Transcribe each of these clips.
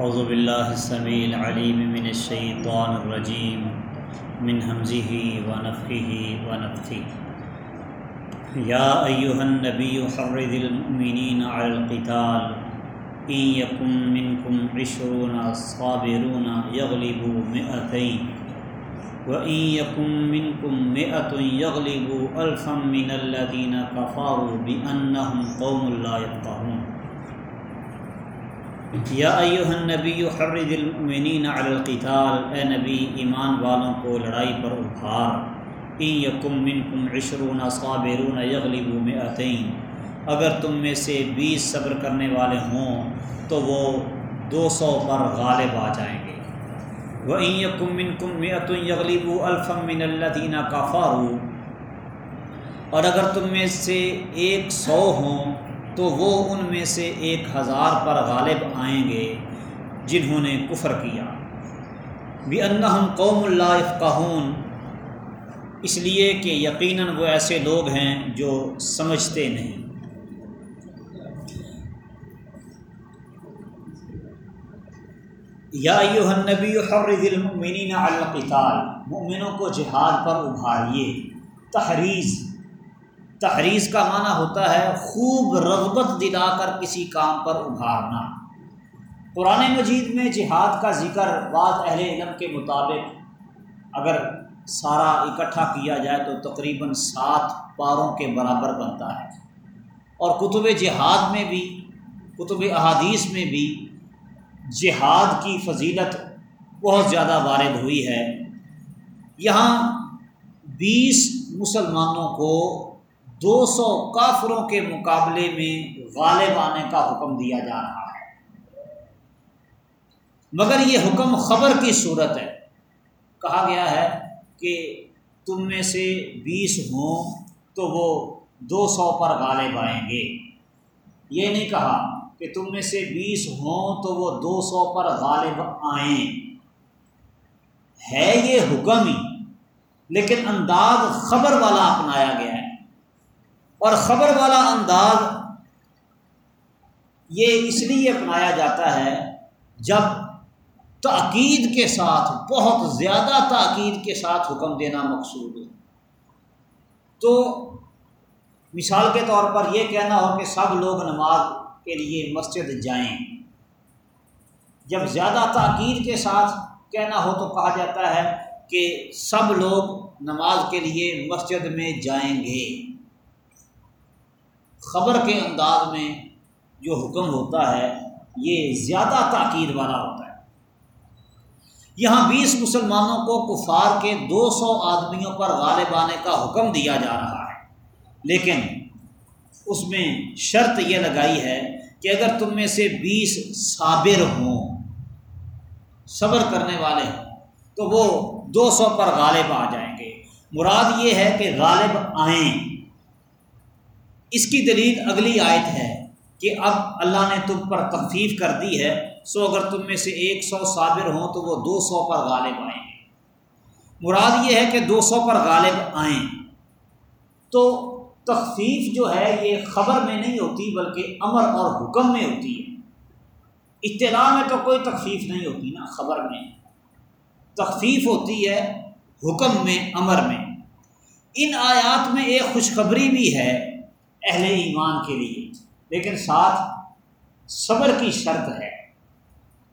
اعوذ باللہ السمیع العلیم من الشیطان الرجیم من حمزه ونفخه ونفثه یا ایها النبی حرد المؤمنین علی القتال، ان یکم منکم عشرون صابرون یغلبوا مئتین وَإِن يَكُن مِّنكُم مِّئَةٌ يَغْلِبُوا أَلْفًا مِّنَ الَّذِينَ كَفَرُوا بِأَنَّهُمْ قَوْمٌ لَّا يَفْقَهُونَ یا ایوہ النبی حرد المؤمنین علی القتال، اے نبی، ایمان والوں کو لڑائی پر ابھار۔ ان یکم منکم عشرون صابرون یغلبوا مئتین۔ اگر تم میں سے بیس صبر کرنے والے ہوں تو وہ دو سو پر غالب آ جائیں گے۔ وَإِن يَكُم مِّنكُم مِّئَةٌ يَغْلِبُوا أَلْفًا مِّنَ الَّذِينَ كَفَرُوا اور اگر تم میں سے ایک سو ہوں تو وہ ان میں سے ایک ہزار پر غالب آئیں گے جنہوں نے کفر کیا۔ بھی انہم قوم اللہ افقاہون اس لیے کہ یقیناً وہ ایسے لوگ ہیں جو سمجھتے نہیں۔ یا ایوہ النبی حرد المؤمنین علی القتال۔ مؤمنوں کو جہاد پر ابھاریے۔ تحریز تحریز کا معنی ہوتا ہے خوب رغبت دلا کر کسی کام پر ابھارنا قرآن مجید میں جہاد کا ذکر بعض اہل علم کے مطابق اگر سارا اکٹھا کیا جائے تو تقریباً سات پاروں کے برابر بنتا ہے۔ اور کتب جہاد میں بھی، کتب احادیث میں بھی جہاد کی فضیلت بہت زیادہ وارد ہوئی ہے۔ یہاں بیس مسلمانوں کو دو سو کافروں کے مقابلے میں غالب آنے کا حکم دیا جا رہا ہے۔ مگر یہ حکم خبر کی صورت ہے۔ کہا گیا ہے کہ تم میں سے بیس ہوں تو وہ دو سو پر غالب آئیں گے۔ یہ نہیں کہا کہ تم میں سے بیس ہوں تو وہ دو سو پر غالب آئیں۔ ہے یہ حکم ہی، لیکن انداز خبر والا اپنایا گیا ہے۔ اور خبر والا انداز یہ اس لیے اپنایا جاتا ہے جب تاکید کے ساتھ، بہت زیادہ تاکید کے ساتھ حکم دینا مقصود ہو تو مثال کے طور پر یہ کہنا ہو کہ سب لوگ نماز کے لیے مسجد جائیں۔ جب زیادہ تاکید کے ساتھ کہنا ہو تو کہا جاتا ہے کہ سب لوگ نماز کے لیے مسجد میں جائیں گے۔ خبر کے انداز میں جو حکم ہوتا ہے، یہ زیادہ تاکید والا ہوتا ہے۔ یہاں بیس مسلمانوں کو کفار کے دو سو آدمیوں پر غالب آنے کا حکم دیا جا رہا ہے۔ لیکن اس میں شرط یہ لگائی ہے کہ اگر تم میں سے بیس صابر ہوں، صبر کرنے والے ہوں، تو وہ دو سو پر غالب آ جائیں گے۔ مراد یہ ہے کہ غالب آئیں۔ اس کی دلیل اگلی آیت ہے کہ اب اللہ نے تم پر تخفیف کر دی ہے، سو اگر تم میں سے ایک سو صابر ہوں تو وہ دو سو پر غالب آئیں۔ مراد یہ ہے کہ دو سو پر غالب آئیں۔ تو تخفیف جو ہے، یہ خبر میں نہیں ہوتی، بلکہ امر اور حکم میں ہوتی ہے۔ اطلاع میں تو کوئی تخفیف نہیں ہوتی نا، خبر میں۔ تخفیف ہوتی ہے حکم میں، امر میں۔ ان آیات میں ایک خوشخبری بھی ہے اہل ایمان کے لیے۔ لیکن ساتھ صبر کی شرط ہے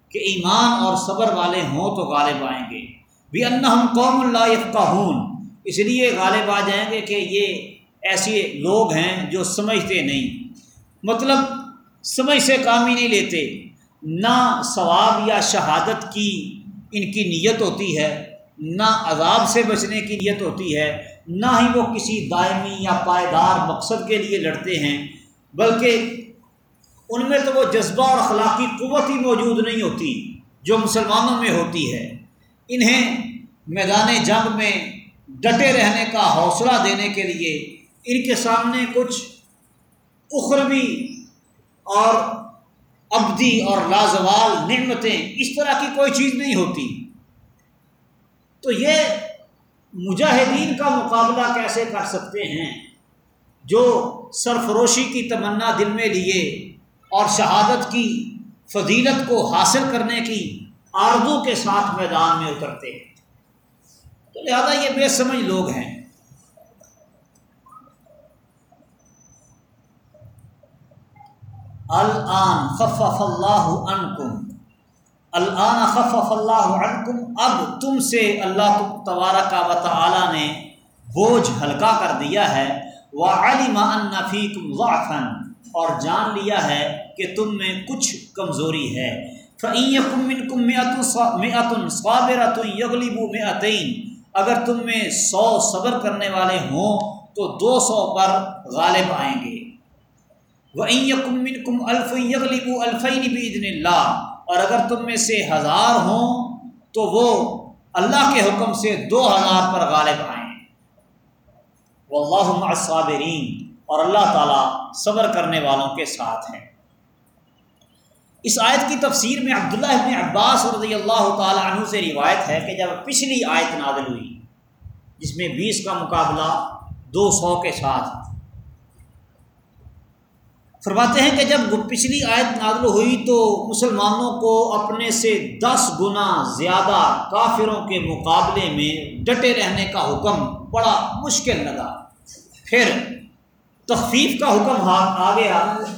کہ ایمان اور صبر والے ہوں تو غالب آئیں گے۔ بھی ان ہم قوم اللہ کا اس لیے غالب آ جائیں گے کہ یہ ایسے لوگ ہیں جو سمجھتے نہیں۔ مطلب سمجھ سے کام ہی نہیں لیتے۔ نہ ثواب یا شہادت کی ان کی نیت ہوتی ہے، نہ عذاب سے بچنے کی نیت ہوتی ہے۔ نہ ہی وہ کسی دائمی یا پائیدار مقصد کے لیے لڑتے ہیں، بلکہ ان میں تو وہ جذبہ اور اخلاقی قوت ہی موجود نہیں ہوتی جو مسلمانوں میں ہوتی ہے۔ انہیں میدان جنگ میں ڈٹے رہنے کا حوصلہ دینے کے لیے ان کے سامنے کچھ اخروی اور ابدی اور لازوال نعمتیں اس طرح کی کوئی چیز نہیں ہوتی۔ تو یہ مجاہدین کا مقابلہ کیسے کر سکتے ہیں؟ جو سرفروشی کی تمنا دل میں لیے اور شہادت کی فضیلت کو حاصل کرنے کی آردو کے ساتھ میدان میں اترتے ہیں۔ تو لہذا یہ بے سمجھ لوگ ہیں۔ الان خفف اللہ عنکم۔ الان خفف اللہ عنکم، اب تم سے اللہ تبارک و تعالی نے بوجھ ہلکا کر دیا ہے۔ وہ علم ان فیکم ضعفا، اور جان لیا ہے کہ تم میں کچھ کمزوری ہے۔ فعین کم میتن اگر تم میں سو صبر کرنے والے ہوں تو دو سو پر غالب آئیں گے۔ وہ کم کم الف یغلب الفین بزن اللہ اور اگر تم میں سے ہزار ہوں تو وہ اللہ کے حکم سے دو ہزار پر غالب آئیں۔ وہ اللہ صابرین اور اللہ تعالیٰ صبر کرنے والوں کے ساتھ ہیں۔ اس آیت کی تفسیر میں عبداللہ ابن عباس رضی اللہ تعالیٰ عنہ سے روایت ہے کہ جب پچھلی آیت نادل ہوئی، جس میں بیس کا مقابلہ دو سو کے ساتھ فرماتے ہیں کہ جب پچھلی آیت نادل ہوئی تو مسلمانوں کو اپنے سے دس گنا زیادہ کافروں کے مقابلے میں ڈٹے رہنے کا حکم بڑا مشکل لگا۔ پھر تخفیف کا حکم ہاتھ آ گیا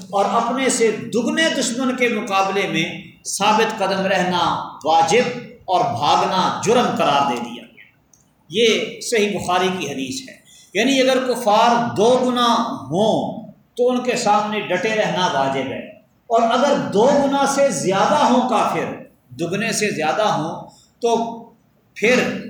اور اپنے سے دگنے دشمن کے مقابلے میں ثابت قدم رہنا واجب اور بھاگنا جرم قرار دے دیا گیا۔ یہ صحیح بخاری کی حدیث ہے۔ یعنی اگر کفار دو گنا ہوں تو ان کے سامنے ڈٹے رہنا واجب ہے۔ اور اگر دو گنا سے زیادہ ہوں کافر، دگنے سے زیادہ ہوں، تو پھر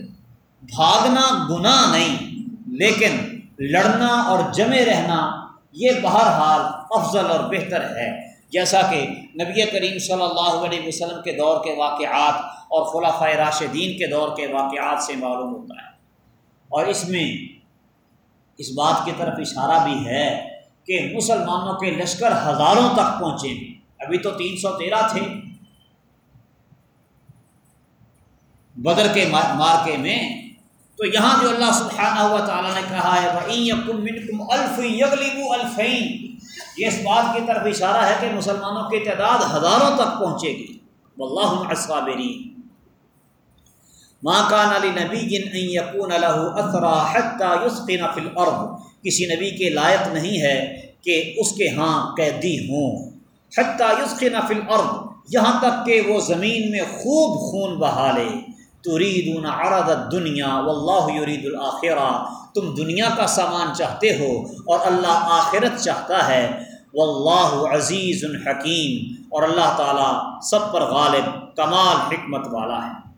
بھاگنا گناہ نہیں، لیکن لڑنا اور جمے رہنا یہ بہرحال افضل اور بہتر ہے۔ جیسا کہ نبی کریم صلی اللہ علیہ وسلم کے دور کے واقعات اور خلافۂ راشدین کے دور کے واقعات سے معلوم ہوتا ہے۔ اور اس میں اس بات کی طرف اشارہ بھی ہے کہ مسلمانوں کے لشکر ہزاروں تک پہنچے ابھی تو تین سو تیرہ تھے۔ بدر کے مارکے میں۔ تو یہاں جو اللہ سبحانہ ہوا تعالیٰ نے کہا ہے الف الفین۔ یہ اس بات کی طرف اشارہ ہے کہ مسلمانوں کی تعداد ہزاروں تک پہنچے گی۔ واللہ صابرین ماں کان علی نبی جن یقون اثرا حتى يسقن في الارض۔ کسی نبی کے لائق نہیں ہے کہ اس کے ہاں قیدی ہوں۔ حتى يسقن في الارض، یہاں تک کہ وہ زمین میں خوب خون بہا لے۔ ترید عرض دنیا و اللہ یرید الآخرہ تم دنیا کا سامان چاہتے ہو اور اللہ آخرت چاہتا ہے۔ واللہ عزیز الحکیم اور اللہ تعالیٰ سب پر غالب، کمال، حکمت والا ہے۔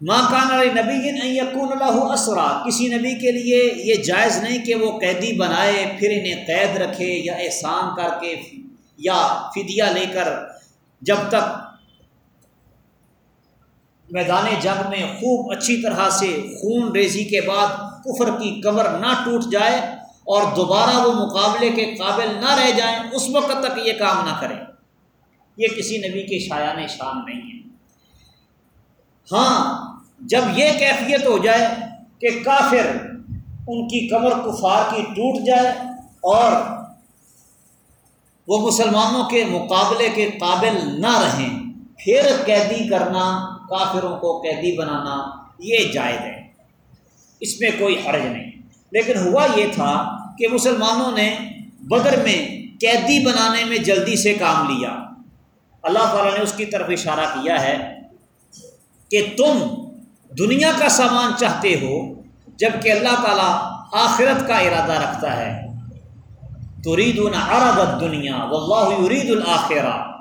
ماں کان علیہ نبی یقون اللہ اسرا کسی نبی کے لیے یہ جائز نہیں کہ وہ قیدی بنائے، پھر انہیں قید رکھے یا احسان کر کے یا فدیہ لے کر جب تک میدان جنگ میں خوب اچھی طرح سے خون ریزی کے بعد کفر کی کمر نہ ٹوٹ جائے اور دوبارہ وہ مقابلے کے قابل نہ رہ جائیں، اس وقت تک یہ کام نہ کریں۔ یہ کسی نبی کے شایان شان نہیں ہے۔ ہاں جب یہ کیفیت ہو جائے کہ کافر ان کی کمر کفار کی ٹوٹ جائے اور وہ مسلمانوں کے مقابلے کے قابل نہ رہیں، پھر قیدی کرنا، کافروں کو قیدی بنانا یہ جائز ہے۔ اس میں کوئی حرج نہیں۔ لیکن ہوا یہ تھا کہ مسلمانوں نے بدر میں قیدی بنانے میں جلدی سے کام لیا۔ اللہ تعالیٰ نے اس کی طرف اشارہ کیا ہے کہ تم دنیا کا سامان چاہتے ہو جبکہ اللہ تعالیٰ آخرت کا ارادہ رکھتا ہے۔ تو رید العرب دنیا و اللہ یرید الآخرہ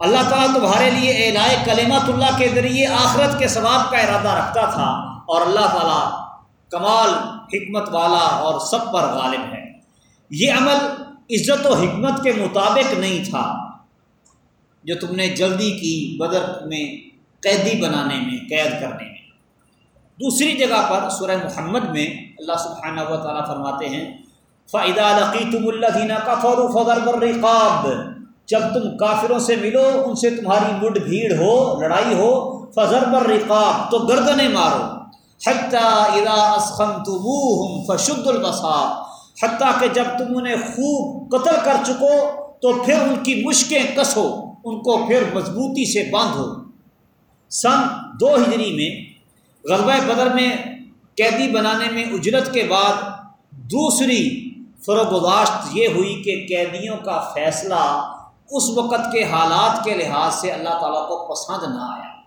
اللہ تعالیٰ تمہارے لیے اعلائے کلیمت اللہ کے ذریعے آخرت کے ثواب کا ارادہ رکھتا تھا اور اللہ تعالیٰ کمال، حکمت والا اور سب پر غالب ہے۔ یہ عمل عزت و حکمت کے مطابق نہیں تھا۔ جو تم نے جلدی کی بدر میں قیدی بنانے میں، قید کرنے میں۔ دوسری جگہ پر سورہ محمد میں اللہ سبحانہ و تعالیٰ فرماتے ہیں فعدہ لقیتم اللہ دینا کا فور فضر برقاب جب تم کافروں سے ملو، ان سے تمہاری مڈ بھیڑ ہو، لڑائی ہو فضر بر رقاب تو گردنیں مارو۔ حتیٰ ادا اسخن تم فشد البصا حتیٰ کہ جب تم انہیں خوب قتل کر چکو، تو پھر ان کی مشکیں کسو، ان کو پھر مضبوطی سے باندھو۔ سن دو ہجری میں غلبہ بدر میں قیدی بنانے میں اجرت کے بعد دوسری فروغداشت یہ ہوئی کہ قیدیوں کا فیصلہ اس وقت کے حالات کے لحاظ سے اللہ تعالیٰ کو پسند نہ آیا۔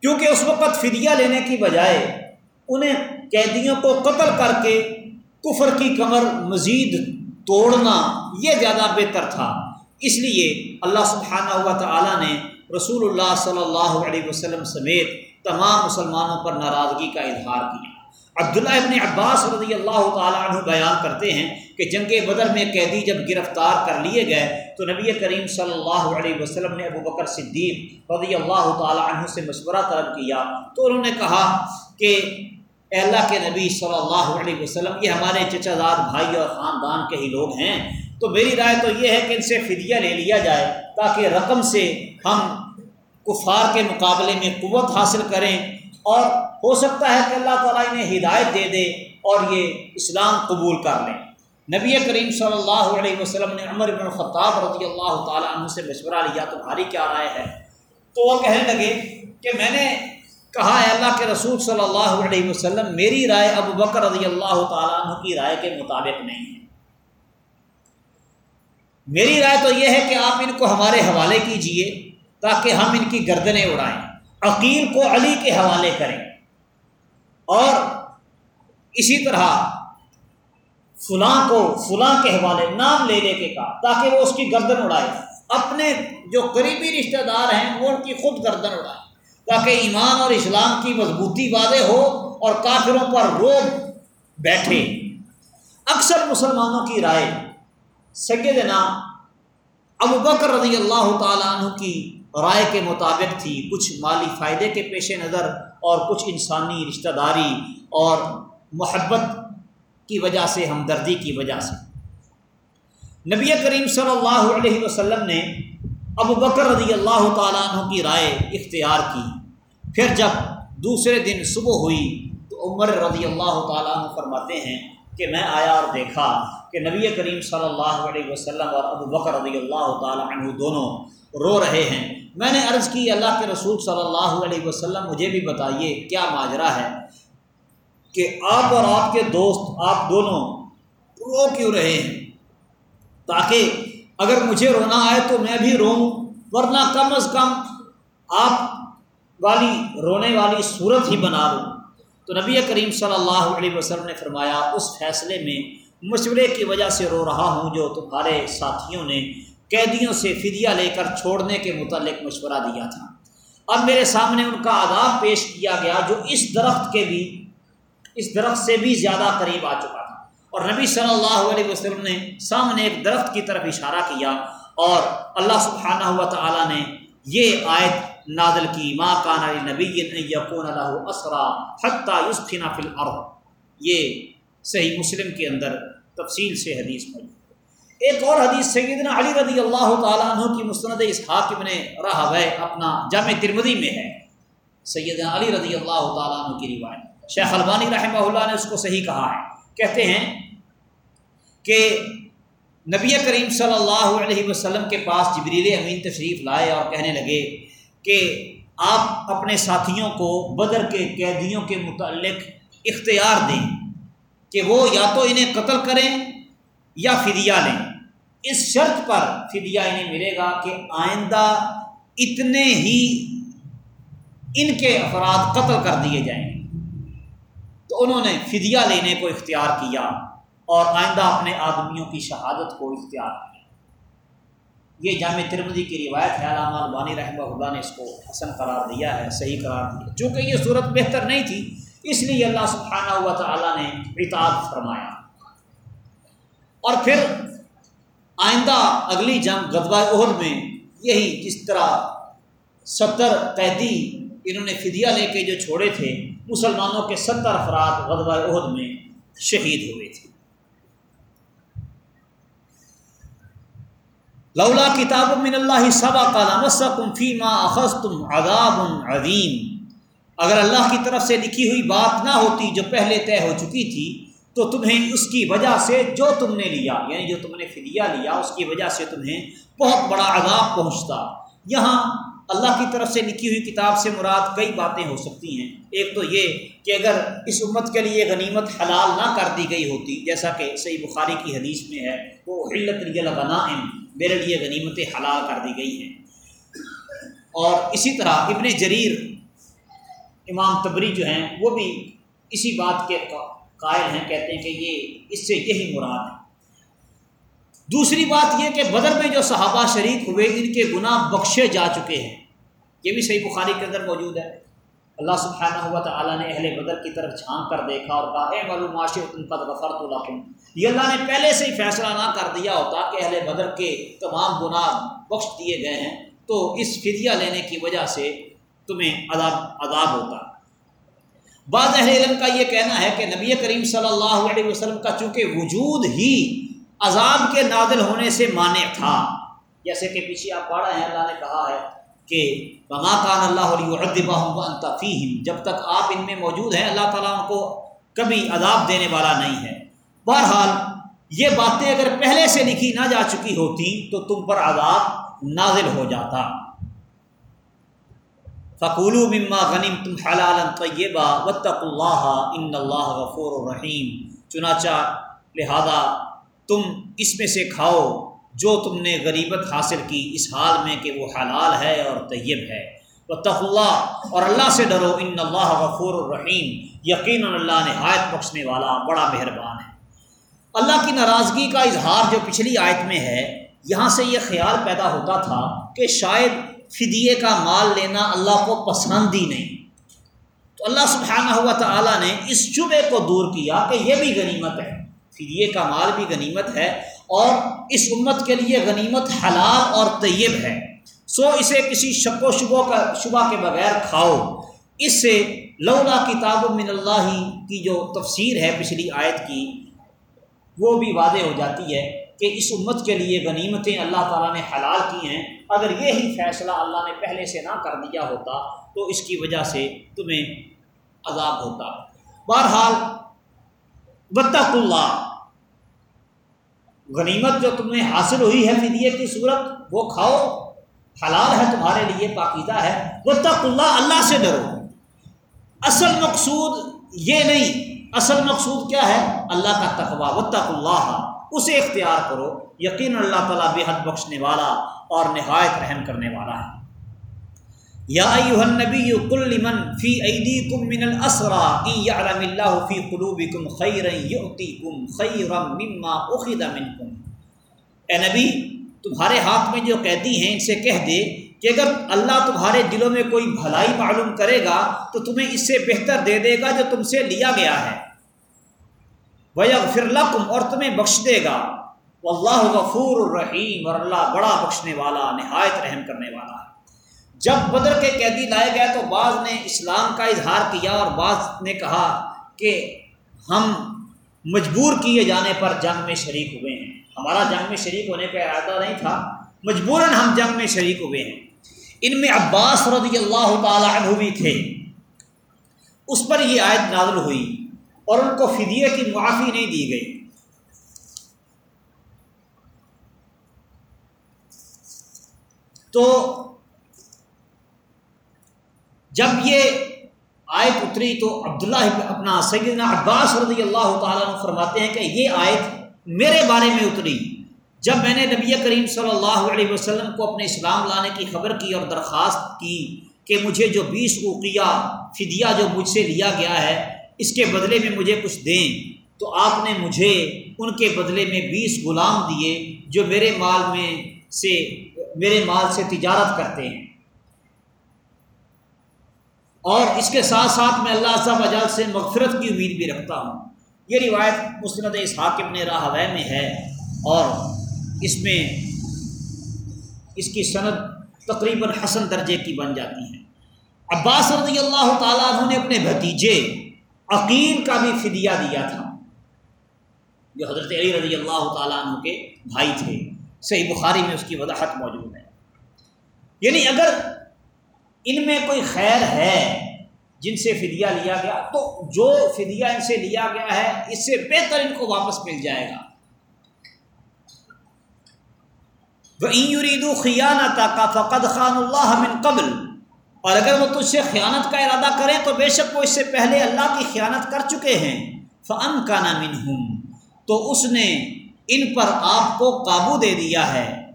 کیونکہ اس وقت فدیہ لینے کی بجائے انہیں قیدیوں کو قتل کر کے کفر کی کمر مزید توڑنا یہ زیادہ بہتر تھا۔ اس لیے اللہ سبحانہ ہوا تعالیٰ نے رسول اللہ صلی اللہ علیہ وسلم سمیت تمام مسلمانوں پر ناراضگی کا اظہار کیا۔ عبداللہ ابن عباس رضی اللہ تعالیٰ عنہ بیان کرتے ہیں کہ جنگ بدر میں قیدی جب گرفتار کر لیے گئے تو نبی کریم صلی اللہ علیہ وسلم نے ابو بکر صدیق رضی اللہ تعالیٰ عنہ سے مشورہ طلب کیا تو انہوں نے کہا کہ اللہ کے نبی صلی اللہ علیہ وسلم، یہ ہمارے چچا داد بھائی اور خاندان کے ہی لوگ ہیں۔ تو میری رائے تو یہ ہے کہ ان سے فدیہ لے لیا جائے تاکہ رقم سے ہم کفار کے مقابلے میں قوت حاصل کریں اور ہو سکتا ہے کہ اللہ تعالیٰ انہیں ہدایت دے دے اور یہ اسلام قبول کر لیں۔ نبی کریم صلی اللہ علیہ وسلم نے عمر بن الخطاب رضی اللہ تعالیٰ عنہ سے مشورہ لیا، تمہاری کیا رائے ہے؟ تو وہ کہنے لگے کہ میں نے کہا ہے اللہ کے رسول صلی اللہ علیہ وسلم، میری رائے ابو بکر رضی اللہ تعالیٰ عنہ کی رائے کے مطابق نہیں ہے۔ میری رائے تو یہ ہے کہ آپ ان کو ہمارے حوالے کیجیے۔ تاکہ ہم ان کی گردنیں اڑائیں۔ عقیل کو علی کے حوالے کریں۔ اور اسی طرح فلاں کو فلاں کے حوالے نام لے لے کے کہا، تاکہ وہ اس کی گردن اڑائے۔ اپنے جو قریبی رشتہ دار ہیں، وہ ان کی خود گردن اڑائے۔ تاکہ ایمان اور اسلام کی مضبوطی واضح ہو اور کافروں پر روب بیٹھے۔ اکثر مسلمانوں کی رائے سیدنا ابو بکر رضی اللہ تعالیٰ عنہ کی رائے کے مطابق تھی، کچھ مالی فائدے کے پیش نظر اور کچھ انسانی رشتہ داری اور محبت کی وجہ سے، ہمدردی کی وجہ سے۔ نبی کریم صلی اللہ علیہ وسلم نے ابو بکر رضی اللہ تعالیٰ عنہ کی رائے اختیار کی۔ پھر جب دوسرے دن صبح ہوئی تو عمر رضی اللہ تعالیٰ عنہ فرماتے ہیں کہ میں آیا اور دیکھا کہ نبی کریم صلی اللہ علیہ وسلم اور ابو بکر رضی اللہ تعالیٰ عنہ دونوں رو رہے ہیں۔ میں نے عرض کی، اللہ کے رسول صلی اللہ علیہ وسلم، مجھے بھی بتائیے کیا ماجرا ہے کہ آپ اور آپ کے دوست، آپ دونوں رو کیوں رہے ہیں؟ تاکہ اگر مجھے رونا آئے تو میں بھی رو ورنہ کم از کم آپ والی، رونے والی صورت ہی بنا دو تو نبی کریم صلی اللہ علیہ وسلم نے فرمایا، اس فیصلے میں مشورے کی وجہ سے رو رہا ہوں جو تمہارے ساتھیوں نے قیدیوں سے فدیہ لے کر چھوڑنے کے متعلق مشورہ دیا تھا۔ اب میرے سامنے ان کا آداب پیش کیا گیا جو اس درخت کے بھی، اس درخت سے بھی زیادہ قریب آ چکا تھا۔ اور نبی صلی اللہ علیہ وسلم نے سامنے ایک درخت کی طرف اشارہ کیا اور اللہ سبحانہ ہوا تعالیٰ نے یہ آیت نادل کی۔ ماں کان علی نبی یقون اللہ اسرا حتیٰ یسخنا فی الارض۔ یہ صحیح مسلم کے اندر تفصیل سے حدیث پڑھی ایک اور حدیث سیدنا علی رضی اللہ تعالیٰ عنہ کی مستند اسحاق ابن رہا ہے اپنا جامع ترمدی میں ہے۔ سیدنا علی رضی اللہ تعالیٰ عنہ کی روایت۔ شیخ البانی رحمہ اللہ نے اس کو صحیح کہا ہے۔ کہتے ہیں کہ نبی کریم صلی اللہ علیہ وسلم کے پاس جبریل امین تشریف لائے اور کہنے لگے کہ آپ اپنے ساتھیوں کو بدر کے قیدیوں کے متعلق اختیار دیں کہ وہ یا تو انہیں قتل کریں یا فدیہ لیں۔ اس شرط پر فدیہ انہیں ملے گا کہ آئندہ اتنے ہی ان کے افراد قتل کر دیے جائیں گے۔ تو انہوں نے فدیہ لینے کو اختیار کیا اور آئندہ اپنے آدمیوں کی شہادت کو اختیار کیا۔ یہ جامع ترمدی کی روایت ہے، علامہ البانی رحمہ اللہ نے اس کو حسن قرار دیا ہے، صحیح قرار دیا چونکہ یہ صورت بہتر نہیں تھی، اس لیے اللہ سبحانہ ہوا تعالیٰ نے اطاعت فرمایا۔ اور پھر آئندہ اگلی جنگ غدوہ عہد میں یہی جس طرح ستر قیدی انہوں نے فدیہ لے کے جو چھوڑے تھے، مسلمانوں کے ستر افراد غدوہ عہد میں شہید ہوئے تھے۔ لولا کتاب من اللہ صبا کا فیما اخذ تم عذاب عظیم۔ اگر اللہ کی طرف سے لکھی ہوئی بات نہ ہوتی جو پہلے طے ہو چکی تھی تو تمہیں اس کی وجہ سے جو تم نے لیا یعنی جو تم نے فدیہ لیا، اس کی وجہ سے تمہیں بہت بڑا عذاب پہنچتا۔ یہاں اللہ کی طرف سے لکھی ہوئی کتاب سے مراد کئی باتیں ہو سکتی ہیں۔ ایک تو یہ کہ اگر اس امت کے لیے غنیمت حلال نہ کر دی گئی ہوتی، جیسا کہ صحیح بخاری کی حدیث میں ہے، وہ حلت غنائم، میرے لیے غنیمتیں حلال کر دی گئی ہیں۔ اور اسی طرح ابن جریر، امام تبری جو ہیں، وہ بھی اسی بات کے قائل ہیں، کہتے ہیں کہ یہ، اس سے یہی مراد ہے۔ دوسری بات یہ کہ بدر میں جو صحابہ شریک ہوئے، ان کے گناہ بخشے جا چکے ہیں۔ یہ بھی صحیح بخاری کے اندر موجود ہے۔ اللہ سبحانہ ہوا تعالیٰ نے اہل بدر کی طرف چھانک کر دیکھا اور کہا، اے معلوم معاشر کا غفر تو یہ اللہ نے پہلے سے ہی فیصلہ نہ کر دیا ہوتا کہ اہل بدر کے تمام گناہ بخش دیے گئے ہیں۔ تو اس فدیہ لینے کی وجہ سے تمہیں عذاب عذاب ہوتا۔ بعض اہل علم کا یہ کہنا ہے کہ نبی کریم صلی اللہ علیہ وسلم کا چونکہ وجود ہی عذاب کے نادل ہونے سے مانع تھا، جیسے کہ پیچھے آپ پڑھ رہے ہیں، اللہ نے کہا ہے کہ بما کان اللہ علیہ فیم جب تک آپ ان میں موجود ہیں، اللہ تعالیٰ ان کو کبھی عذاب دینے والا نہیں ہے۔ بہرحال، یہ باتیں اگر پہلے سے لکھی نہ جا چکی ہوتی تو تم پر عذاب نازل ہو جاتا۔ فقول و مما غنیم تم حلال طیبہ وطق اللہ ان اللہ غفور الرحیم چنانچہ لہذا تم اس میں سے کھاؤ جو تم نے غریبت حاصل کی اس حال میں کہ وہ حلال ہے اور طیب ہے۔ و اللہ اور اللہ سے ڈرو ان اللہ غفور الرحیم یقین اللہ نہایت بخشنے والا بڑا مہربان ہے۔ اللہ کی ناراضگی کا اظہار جو پچھلی آیت میں ہے، یہاں سے یہ خیال پیدا ہوتا تھا کہ شاید فدیے کا مال لینا اللہ کو پسند ہی نہیں۔ تو اللہ سبحانہ ہوا تعالیٰ نے اس شبے کو دور کیا کہ یہ بھی غنیمت ہے۔ فدیے کا مال بھی غنیمت ہے اور اس امت کے لیے غنیمت حلال اور طیب ہے۔ سو اسے کسی شک و شبوں کا شبہ کے بغیر کھاؤ۔ اس سے لولا کتاب من اللہ کی جو تفسیر ہے پچھلی آیت کی وہ بھی واضح ہو جاتی ہے۔ کہ اس امت کے لیے غنیمتیں اللہ تعالیٰ نے حلال کی ہیں، اگر یہی فیصلہ اللہ نے پہلے سے نہ کر دیا ہوتا، تو اس کی وجہ سے تمہیں عذاب ہوتا۔ بہرحال بطخ اللہ۔ غنیمت جو تمہیں حاصل ہوئی ہے فدیے کی صورت، وہ کھاؤ۔ حلال ہے تمہارے لیے، پاکیزہ ہے۔ بطخ اللہ اللہ سے ڈرو۔ اصل مقصود یہ نہیں، اصل مقصود کیا ہے؟ اللہ کا تقوا وطخ اللہ۔ اسے اختیار کرو۔ یقین اللہ تعالیٰ بے حد بخشنے والا اور نہایت رحم کرنے والا ہے۔ یا ایوہ النبی کل من فی ایدیکم من الاسرا ان یعلم اللہ فی قلوبکم خیرا یعطیکم خیرا مما اخذ منکم۔ اے نبی، تمہارے ہاتھ میں جو قیدی ہیں، ان سے کہہ دے کہ اگر اللہ تمہارے دلوں میں کوئی بھلائی معلوم کرے گا، تو تمہیں اس سے بہتر دے دے گا جو تم سے لیا گیا ہے۔ وَيَغْفِرْ لَكُمْ اور تمہیں بخش دے گا۔ واللہ غفور الرحیم اور اللہ بڑا بخشنے والا، نہایت رحم کرنے والا ہے۔ جب بدر کے قیدی لائے گئے تو بعض نے اسلام کا اظہار کیا اور بعض نے کہا کہ ہم مجبور کیے جانے پر جنگ میں شریک ہوئے ہیں۔ ہمارا جنگ میں شریک ہونے کا ارادہ نہیں تھا۔ مجبوراً ہم جنگ میں شریک ہوئے ہیں۔ ان میں عباس رضی اللہ تعالی عنہ بھی تھے۔ اس پر یہ آیت نازل ہوئی۔ اور ان کو فدیے کی معافی نہیں دی گئی۔ تو جب یہ آیت اتری تو عبداللہ اپنا سیدنا عباس رضی اللہ تعالیٰ عنہ فرماتے ہیں کہ یہ آیت میرے بارے میں اتری۔ جب میں نے نبی کریم صلی اللہ علیہ وسلم کو اپنے اسلام لانے کی خبر کی اور درخواست کی کہ مجھے جو بیس اوقیہ فدیہ جو مجھ سے لیا گیا ہے اس کے بدلے میں مجھے کچھ دیں۔ تو آپ نے مجھے ان کے بدلے میں بیس غلام دیے جو میرے مال میں سے، میرے مال سے تجارت کرتے ہیں۔ اور اس کے ساتھ ساتھ میں اللہ صاحب اجال سے مغفرت کی امید بھی رکھتا ہوں۔ یہ روایت مسند اسحاق ابن راہ میں ہے۔ اور اس میں اس کی صنعت تقریباً حسن درجے کی بن جاتی ہے۔ عباس رضی اللہ تعالیٰ عنہ نے اپنے بھتیجے عقیل کا بھی فدیہ دیا تھا۔ جو حضرت علی رضی اللہ تعالیٰ عنہ کے بھائی تھے۔ صحیح بخاری میں اس کی وضاحت موجود ہے۔ یعنی اگر ان میں کوئی خیر ہے جن سے فدیہ لیا گیا، تو جو فدیہ ان سے لیا گیا ہے، اس سے بہتر ان کو واپس مل جائے گا۔ وہ ایندو خیانت کا فقد خان اللہ من قبل۔ اور اگر وہ تجھ سے خیانت کا ارادہ کریں تو بے شک وہ اس سے پہلے اللہ کی خیانت کر چکے ہیں۔ فن کا نامن ہوں تو اس نے ان پر آپ کو قابو دے دیا ہے۔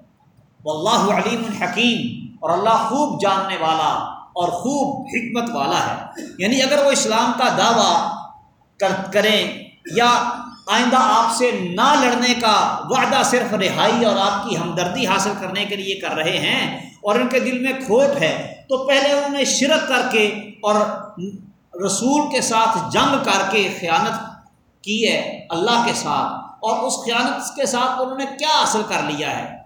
وہ اللہ علیم الحکیم اور اللہ خوب جاننے والا اور خوب حکمت والا ہے۔ یعنی اگر وہ اسلام کا دعویٰ کریں یا آئندہ آپ سے نہ لڑنے کا وعدہ صرف رہائی اور آپ کی ہمدردی حاصل کرنے کے لیے کر رہے ہیں اور ان کے دل میں کھوٹ ہے، تو پہلے انہوں نے شرک کر کے اور رسول کے ساتھ جنگ کر کے خیانت کی ہے اللہ کے ساتھ۔ اور اس خیانت کے ساتھ انہوں نے کیا حاصل کر لیا ہے؟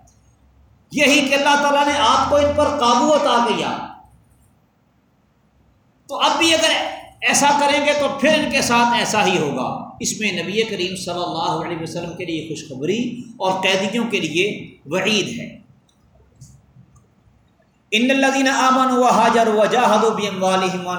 یہی کہ اللہ تعالیٰ نے آپ کو ان پر قابو عطا کیا۔ تو اب بھی اگر ایسا کریں گے تو پھر ان کے ساتھ ایسا ہی ہوگا۔ اس میں نبی کریم صلی اللہ علیہ وسلم کے لیے خوشخبری اور قیدیوں کے لیے وعید ہے۔ ان الدین امن و حاجر و جاہد و بیم والمان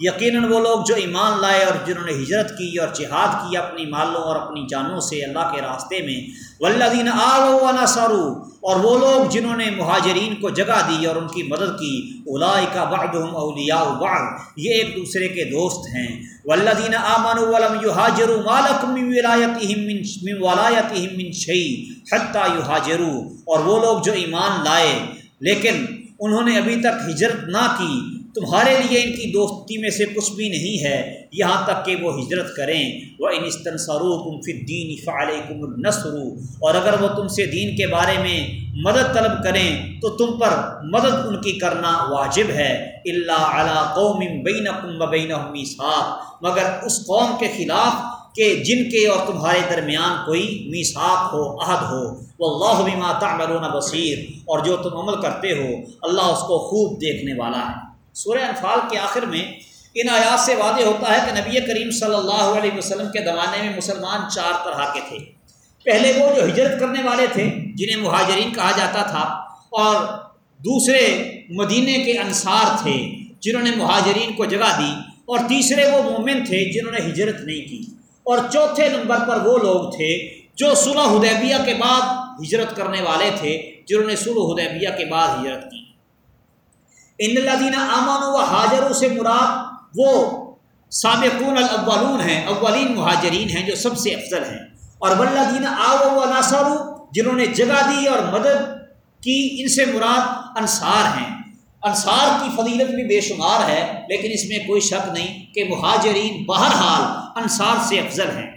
یقیناً وہ لوگ جو ایمان لائے اور جنہوں نے ہجرت کی اور جہاد کی اپنی مالوں اور اپنی جانوں سے اللہ کے راستے میں ولدین آ نسرو اور وہ لوگ جنہوں نے مہاجرین کو جگہ دی اور ان کی مدد کی الائی کا بعدہم اولیاء بعض، یہ ایک دوسرے کے دوست ہیں۔ ولدین آمن ولم یو حاجر مالک من ولایتہم من شعی حتیٰ یو حاجرو اور وہ لوگ جو ایمان لائے، لیکن انہوں نے ابھی تک ہجرت نہ کی تمہارے لیے ان کی دوستی میں سے کچھ بھی نہیں ہے۔ یہاں تک کہ وہ ہجرت کریں۔ وہ انستن سرو تم فر دین فعلیکم النصر۔ اور اگر وہ تم سے دین کے بارے میں مدد طلب کریں، تو تم پر مدد ان کی کرنا واجب ہے۔ اللہ علی قوم بین کم بین مگر اس قوم کے خلاف کہ جن کے اور تمہارے درمیان کوئی میساک ہو، عہد ہو۔ وہ اللہ بما تعملون بصیر اور جو تم عمل کرتے ہو، اللہ اس کو خوب دیکھنے والا ہے۔ سورہ انفال کے آخر میں ان آیات سے واضح ہوتا ہے کہ نبی کریم صلی اللہ علیہ وسلم کے زمانے میں مسلمان چار طرح کے تھے۔ پہلے وہ جو ہجرت کرنے والے تھے، جنہیں مہاجرین کہا جاتا تھا، اور دوسرے مدینے کے انصار تھے، جنہوں نے مہاجرین کو جگہ دی، اور تیسرے وہ مومن تھے جنہوں نے ہجرت نہیں کی۔ اور چوتھے نمبر پر وہ لوگ تھے جو صلح حدیبیہ کے بعد ہجرت کرنے والے تھے، جنہوں نے صلح حدیبیہ کے بعد ہجرت کی۔ ان اللہ امن و حاجروں سے مراد وہ سابقون الاولون ہیں، اولین مہاجرین ہیں جو سب سے افضل ہیں۔ اور ولدین آو و ناصر جنہوں نے جگہ دی اور مدد کی، ان سے مراد انصار ہیں۔ انصار کی فضیلت بھی بے شمار ہے، لیکن اس میں کوئی شک نہیں کہ مہاجرین بہرحال انصار سے افضل ہیں۔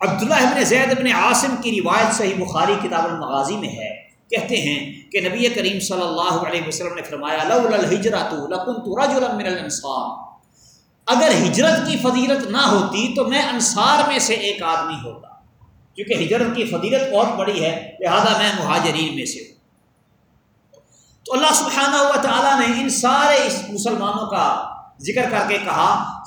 عبداللہ ابن زید ابن عاصم کی روایت صحیح بخاری کتاب المغازی میں ہے۔ کہتے ہیں کہ نبی کریم صلی اللہ علیہ وسلم نے فرمایا اگر ہجرت کی فضیلت نہ ہوتی تو میں انصار میں سے ایک آدمی ہوتا۔ کیونکہ ہجرت کی فضیلت بہت بڑی ہے، لہذا میں مہاجرین میں سے ہوں۔ تو اللہ سبحانہ ہوا تعالیٰ نے ان سارے اس مسلمانوں کا ذکر کر کے کہا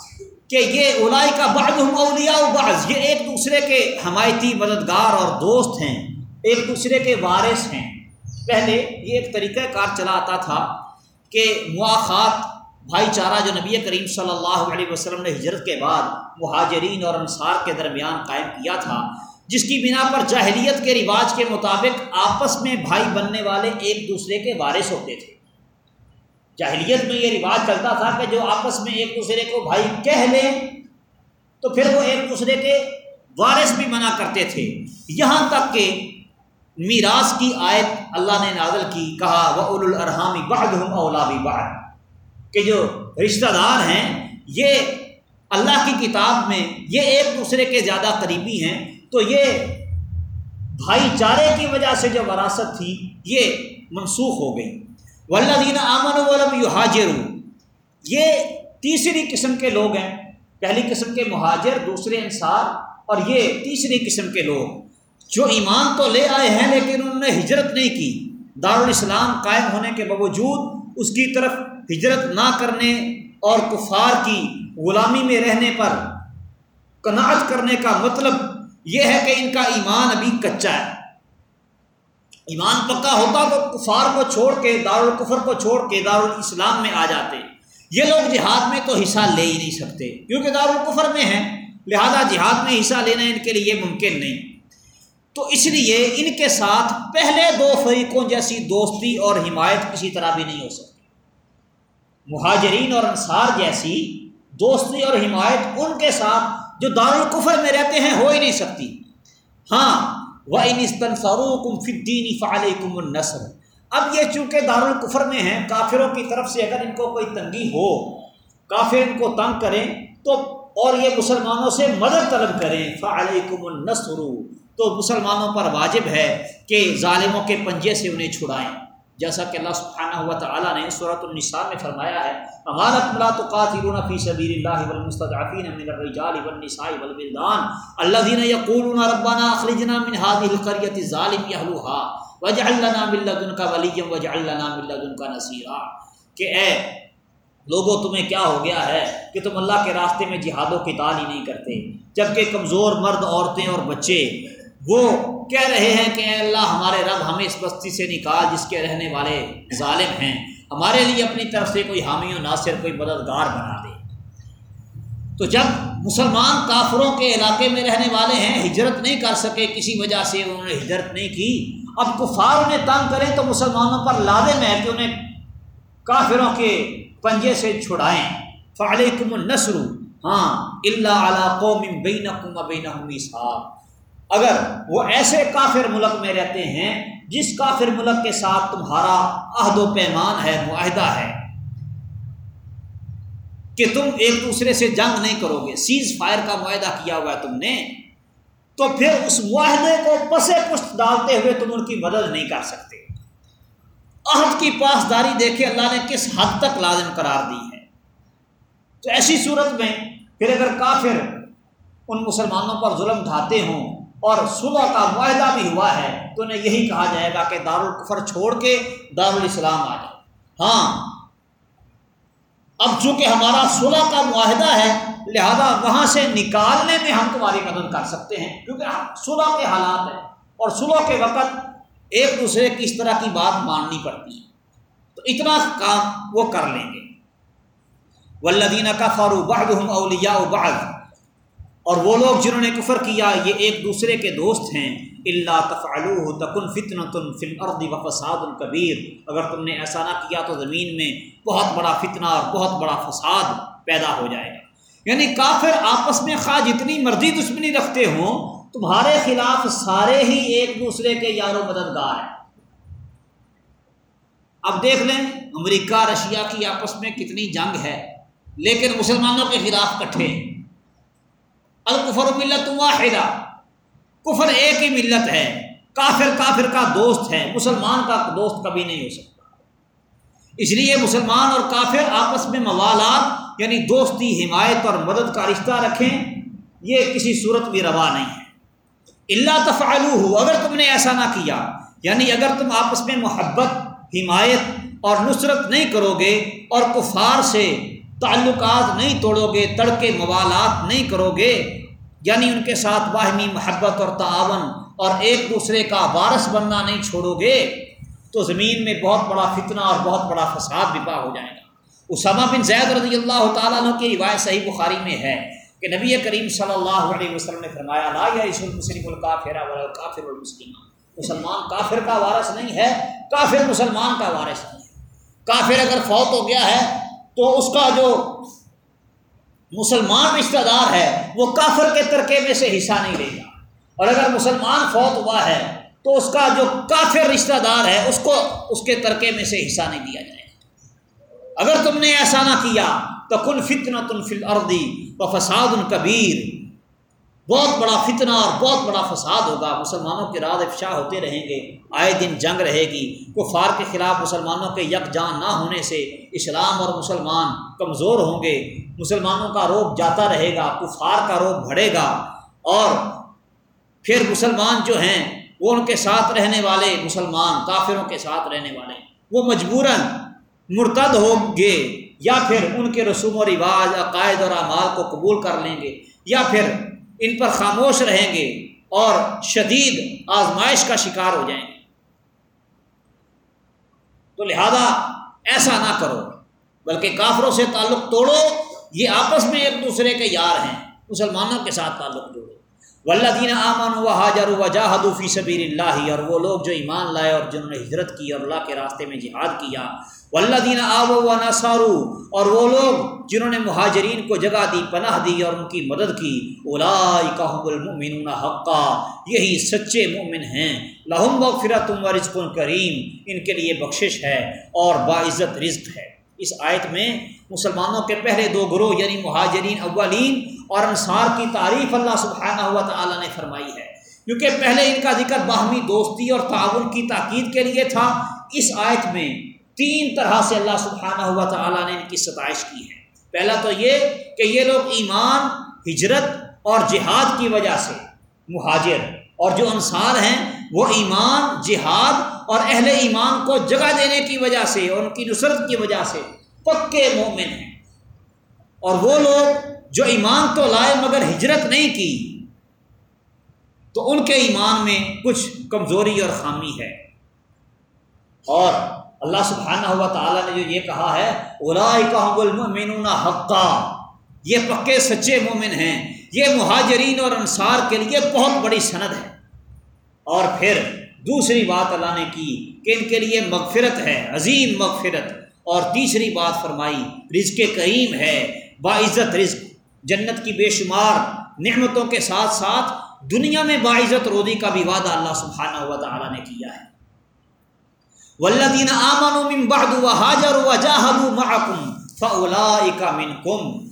کہ یہ اولائی کا بعض اولیاء بعض، یہ ایک دوسرے کے حمایتی مددگار اور دوست ہیں۔ ایک دوسرے کے وارث ہیں۔ پہلے یہ ایک طریقہ کار چلا آتا تھا کہ مواخات بھائی چارہ جو نبی کریم صلی اللہ علیہ وسلم نے ہجرت کے بعد مہاجرین اور انصار کے درمیان قائم کیا تھا، جس کی بنا پر جاہلیت کے رواج کے مطابق آپس میں بھائی بننے والے ایک دوسرے کے وارث ہوتے تھے۔ جاہلیت میں یہ رواج چلتا تھا کہ جو آپس میں ایک دوسرے کو بھائی کہہ لیں تو پھر وہ ایک دوسرے کے وارث بھی منع کرتے تھے۔ یہاں تک کہ میراث کی آیت اللہ نے نازل کی، کہا، وہ اول الرحامی بہد ہوں اولا بھی کہ جو رشتہ دار ہیں، یہ اللہ کی کتاب میں یہ ایک دوسرے کے زیادہ قریبی ہیں۔ تو یہ بھائی چارے کی وجہ سے جو وراثت تھی، یہ منسوخ ہو گئی۔ ولہ دین ولم یو حاجر یہ تیسری قسم کے لوگ ہیں۔ پہلی قسم کے مہاجر، دوسرے انصار، اور یہ تیسری قسم کے لوگ۔ جو ایمان تو لے آئے ہیں لیکن انہوں نے ہجرت نہیں کی۔ دارالاسلام قائم ہونے کے باوجود اس کی طرف ہجرت نہ کرنے اور کفار کی غلامی میں رہنے پر کناعت کرنے کا مطلب یہ ہے کہ ان کا ایمان ابھی کچا ہے۔ ایمان پکا ہوتا تو کفار کو چھوڑ کے دارالکفر کو چھوڑ کے دارالاسلام میں آ جاتے۔ یہ لوگ جہاد میں تو حصہ لے ہی نہیں سکتے۔ کیونکہ دارالکفر میں ہیں، لہذا جہاد میں حصہ لینا ان کے لیے ممکن نہیں۔ تو اس لیے ان کے ساتھ پہلے دو فریقوں جیسی دوستی اور حمایت کسی طرح بھی نہیں ہو سکتی۔ مہاجرین اور انصار جیسی دوستی اور حمایت ان کے ساتھ جو دارالکفر میں رہتے ہیں ہو ہی نہیں سکتی۔ ہاں وہ ان فاروق فدین فعلیکم النصر۔ اب یہ چونکہ دارالکفر میں ہیں، کافروں کی طرف سے اگر ان کو کوئی تنگی ہو، کافر ان کو تنگ کریں، تو اور یہ مسلمانوں سے مدد طلب کریں۔ فعلیکم النصر۔ تو مسلمانوں پر واجب ہے کہ ظالموں کے پنجے سے انہیں چھڑائیں۔ جیسا کہ اللہ سبحانہ ہوا تعالیٰ نے صورت النساء میں فرمایا ہے امانت لا تقاتلون فی سبیل اللہ والمستضعفین من الرجال والنساء والبلدان الذين يقولون ربنا اخرجنا من هذه القرية الظالم اهلها واجعل لنا من لدنك وليا واجعل لنا من لدنك نصيرا کہ اے لوگوں تمہیں کیا ہو گیا ہے کہ تم اللہ کے راستے میں جہاد و قتال ہی نہیں کرتے، جبکہ کمزور مرد عورتیں اور بچے وہ کہہ رہے ہیں کہ اے اللہ، ہمارے رب ہمیں اس بستی سے نکال جس کے رہنے والے ظالم ہیں۔ ہمارے لیے اپنی طرف سے کوئی حامی و ناصر، کوئی مددگار بنا دے۔ تو جب مسلمان کافروں کے علاقے میں رہنے والے ہیں، ہجرت نہیں کر سکے، کسی وجہ سے انہوں نے ہجرت نہیں کی، اب کفار انہیں تنگ کریں تو مسلمانوں پر لازم ہے کہ انہیں کافروں کے پنجے سے چھڑائیں۔ فعلیکم النصر۔ ہاں اللہ علیہ قوم بینکم و بینہم صاحب اگر وہ ایسے کافر ملک میں رہتے ہیں جس کافر ملک کے ساتھ تمہارا عہد و پیمان ہے، معاہدہ ہے، کہ تم ایک دوسرے سے جنگ نہیں کرو گے، سیز فائر کا معاہدہ کیا ہوا ہے تم نے، تو پھر اس معاہدے کو پسے پشت ڈالتے ہوئے تم ان کی مدد نہیں کر سکتے۔ عہد کی پاسداری دیکھے اللہ نے کس حد تک لازم قرار دی ہے۔ تو ایسی صورت میں پھر اگر کافر ان مسلمانوں پر ظلم ڈھاتے ہوں اور صبح کا معاہدہ بھی ہوا ہے، تو انہیں یہی کہا جائے گا کہ دارالکفر چھوڑ کے دارالاسلام آ جائے۔ ہاں۔ اب چونکہ ہمارا صلح کا معاہدہ ہے، لہذا وہاں سے نکالنے میں ہم تمہاری مدد کر سکتے ہیں، کیونکہ صلح کے حالات ہیں۔ اور صلح کے وقت ایک دوسرے کی اس طرح کی بات ماننی پڑتی ہے۔ تو اتنا کام وہ کر لیں گے۔ ولدینہ کا فارو بحد ہوں اولیا اور وہ لوگ جنہوں نے کفر کیا، یہ ایک دوسرے کے دوست ہیں۔ اللہ تفعلوہ تکن فتن تن فل اردی و فساد الکبیر اگر تم نے ایسا نہ کیا تو زمین میں بہت بڑا فتنہ اور بہت بڑا فساد پیدا ہو جائے گا۔ یعنی کافر آپس میں خواہ جتنی مرضی دشمنی رکھتے ہوں، تمہارے خلاف سارے ہی ایک دوسرے کے یار و مددگار ہیں۔ اب دیکھ لیں، امریکہ، رشیا کی آپس میں کتنی جنگ ہے، لیکن مسلمانوں کے خلاف کٹھے ہیں۔ الکفر ملت واحدہ۔ کفر ایک ہی ملت ہے۔ کافر کافر کا دوست ہے۔ مسلمان کا دوست کبھی نہیں ہو سکتا۔ اس لیے مسلمان اور کافر آپس میں موالات یعنی دوستی، حمایت اور مدد کا رشتہ رکھیں، یہ کسی صورت بھی روا نہیں ہے۔ اللہ تفعلو ہو اگر تم نے ایسا نہ کیا یعنی اگر تم آپس میں محبت، حمایت اور نصرت نہیں کرو گے اور کفار سے تعلقات نہیں توڑو گے تڑکے موالات نہیں کرو گے یعنی ان کے ساتھ باہمی محبت اور تعاون اور ایک دوسرے کا وارث بننا نہیں چھوڑو گے، تو زمین میں بہت بڑا فتنہ اور بہت بڑا فساد بھی پا ہو جائے گا۔ اسامہ بن زید رضی اللہ تعالیٰ عنہ کی روایت صحیح بخاری میں ہے کہ نبی کریم صلی اللہ علیہ وسلم نے فرمایا، لا یا المسلم الکافر کافر المسلم۔ مسلمان کافر کا وارث نہیں ہے، کافر مسلمان کا وارث نہیں ہے۔ کافر اگر فوت ہو گیا ہے، تو اس کا جو مسلمان رشتہ دار ہے، وہ کافر کے ترکے میں سے حصہ نہیں لے گا۔ اور اگر مسلمان فوت ہوا ہے، تو اس کا جو کافر رشتہ دار ہے، اس کو اس کے ترکے میں سے حصہ نہیں دیا جائے گا۔ اگر تم نے ایسا نہ کیا، تو کن فتنا تن فل اردی و فساد ان کبیر۔ بہت بڑا فتنہ اور بہت بڑا فساد ہوگا۔ مسلمانوں کے راز افشا ہوتے رہیں گے، آئے دن جنگ رہے گی۔ کفار کے خلاف مسلمانوں کے یکجان نہ ہونے سے اسلام اور مسلمان کمزور ہوں گے۔ مسلمانوں کا روپ جاتا رہے گا، کفار کا روپ بڑھے گا۔ اور پھر مسلمان جو ہیں، وہ ان کے ساتھ رہنے والے مسلمان، کافروں کے ساتھ رہنے والے، وہ مجبوراً مرتد ہوں گے۔ یا پھر ان کے رسوم و رواج، عقائد اور اعمال کو قبول کر لیں گے۔ یا پھر ان پر خاموش رہیں گے اور شدید آزمائش کا شکار ہو جائیں گے۔ تو لہذا ایسا نہ کرو، بلکہ کافروں سے تعلق توڑو، یہ آپس میں ایک دوسرے کے یار ہیں، مسلمانوں کے ساتھ تعلق جوڑو۔ ولدین امن و حاجر و جاہدوفی صبیر اللہ، اور وہ لوگ جو ایمان لائے اور جنہوں نے ہجرت کی اور اللہ کے راستے میں جہاد کیا ولدین آب و نصارو اور وہ لوگ جنہوں نے مہاجرین کو جگہ دی، پناہ دی اور ان کی مدد کی اولاکم المؤمنون حقا، یہی سچے مومن ہیں۔ لہم وغفرت و رزق کریم، ان کے لیے بخشش ہے اور باعزت رزق ہے۔ اس آیت میں مسلمانوں کے پہلے دو گروہ یعنی مہاجرین اولین اور انصار کی تعریف اللہ سبحانہ ہوا تعالیٰ نے فرمائی ہے۔ کیونکہ پہلے ان کا ذکر باہمی دوستی اور تعاون کی تاکید کے لیے تھا، اس آیت میں تین طرح سے اللہ سبحانہ ہوا تعالیٰ نے ان کی ستائش کی ہے۔ پہلا تو یہ کہ یہ لوگ ایمان، ہجرت اور جہاد کی وجہ سے مہاجر اور جو انصار ہیں، وہ ایمان، جہاد اور اہل ایمان کو جگہ دینے کی وجہ سے، اور ان کی نصرت کی وجہ سے پکے مومن ہیں۔ اور وہ لوگ جو ایمان تو لائے مگر ہجرت نہیں کی، تو ان کے ایمان میں کچھ کمزوری اور خامی ہے۔ اور اللہ سبحانہ ہوا تعالیٰ نے جو یہ کہا ہے اولا حقا۔ یہ پکے سچے مومن ہیں۔ یہ مہاجرین اور انصار کے لیے بہت بڑی صنعت ہے۔ اور پھر دوسری بات اللہ نے کی کہ ان کے لیے مغفرت ہے، عظیم مغفرت۔ اور تیسری بات فرمائی، رزق کریم ہے، باعزت رزق۔ جنت کی بے شمار نعمتوں کے ساتھ ساتھ دنیا میں باعزت رودی کا بھی وعدہ اللہ سبحانہ ہوا تعالیٰ نے کیا ہے۔ ولدین آمن حاجر من کم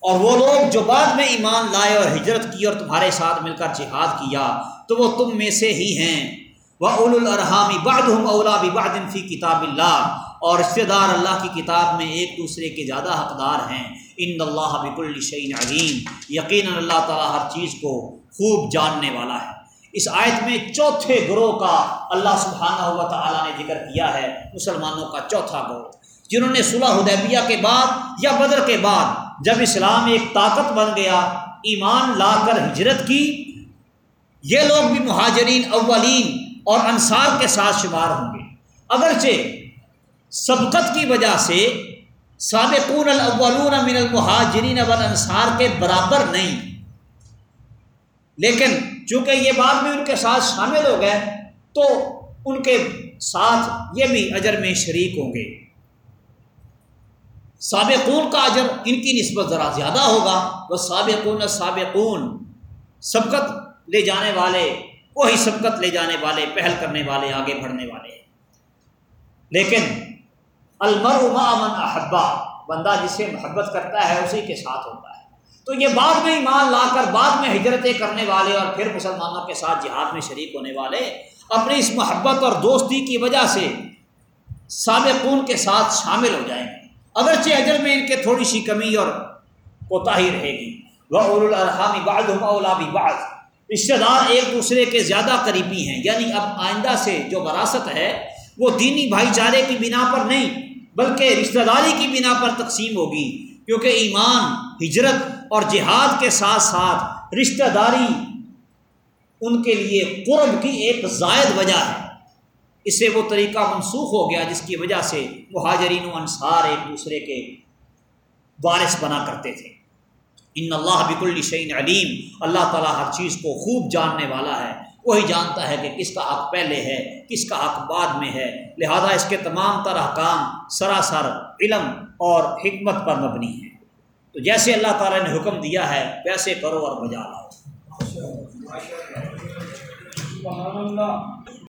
اور وہ لوگ جو بعد میں ایمان لائے اور ہجرت کی اور تمہارے ساتھ مل کر جہاد کیا، تو وہ تم میں سے ہی ہیں۔ وہ اول الرحامی باد اولا بادن فی کتاب اللہ اور رشتے دار اللہ کی کتاب میں ایک دوسرے کے زیادہ حقدار ہیں۔ ان اللہ بک الشعین علیم یقیناً اللہ تعالیٰ ہر چیز کو خوب جاننے والا ہے۔ اس آیت میں چوتھے گروہ کا اللہ سبحانہ ہوا تعالیٰ نے ذکر کیا ہے، مسلمانوں کا چوتھا گروہ، جنہوں نے صلح حدیبیہ کے بعد یا بدر کے بعد جب اسلام ایک طاقت بن گیا، ایمان لا کر ہجرت کی، یہ لوگ بھی مہاجرین، اولین اور انصار کے ساتھ شمار ہوں گے۔ اگرچہ سبقت کی وجہ سے سابقون الاولون من المہاجرین والانصار کے برابر نہیں لیکن چونکہ یہ بات بھی ان کے ساتھ شامل ہو گئے، تو ان کے ساتھ یہ بھی اجر میں شریک ہوں گے۔ سابقون کا اجر ان کی نسبت ذرا زیادہ ہوگا۔ وہ سابقون سابقون سبقت لے جانے والے، وہی سبقت لے جانے والے، پہل کرنے والے، آگے بڑھنے والے۔ لیکن المر من احبا بندہ جسے محبت کرتا ہے، اسی کے ساتھ ہوتا ہے۔ تو یہ بعد میں ایمان لا کر بعد میں ہجرتیں کرنے والے اور پھر مسلمانوں کے ساتھ جہاد میں شریک ہونے والے اپنی اس محبت اور دوستی کی وجہ سے سابقون کے ساتھ شامل ہو جائیں۔ گے اگرچہ اجر میں ان کے تھوڑی سی کمی اور کوتا ہی رہے گی۔ وہ الرحامی بعد اولا بعض رشتے دار ایک دوسرے کے زیادہ قریبی ہیں یعنی اب آئندہ سے جو وراثت ہے، وہ دینی بھائی چارے کی بنا پر نہیں، بلکہ رشتہ داری کی بنا پر تقسیم ہوگی۔ کیونکہ ایمان، ہجرت اور جہاد کے ساتھ ساتھ رشتہ داری ان کے لیے قرب کی ایک زائد وجہ ہے۔ اس سے وہ طریقہ منسوخ ہو گیا جس کی وجہ سے مہاجرین و انصار ایک دوسرے کے وارث بنا کرتے تھے۔ ان اللہ بک الشعین علیم، اللہ تعالیٰ ہر چیز کو خوب جاننے والا ہے۔ وہی جانتا ہے کہ کس کا حق پہلے ہے، کس کا حق بعد میں ہے۔ لہذا اس کے تمام طرح کام، سراسر علم اور حکمت پر مبنی ہے تو جیسے اللہ تعالیٰ نے حکم دیا ہے ویسے کرو اور بجا لاؤ۔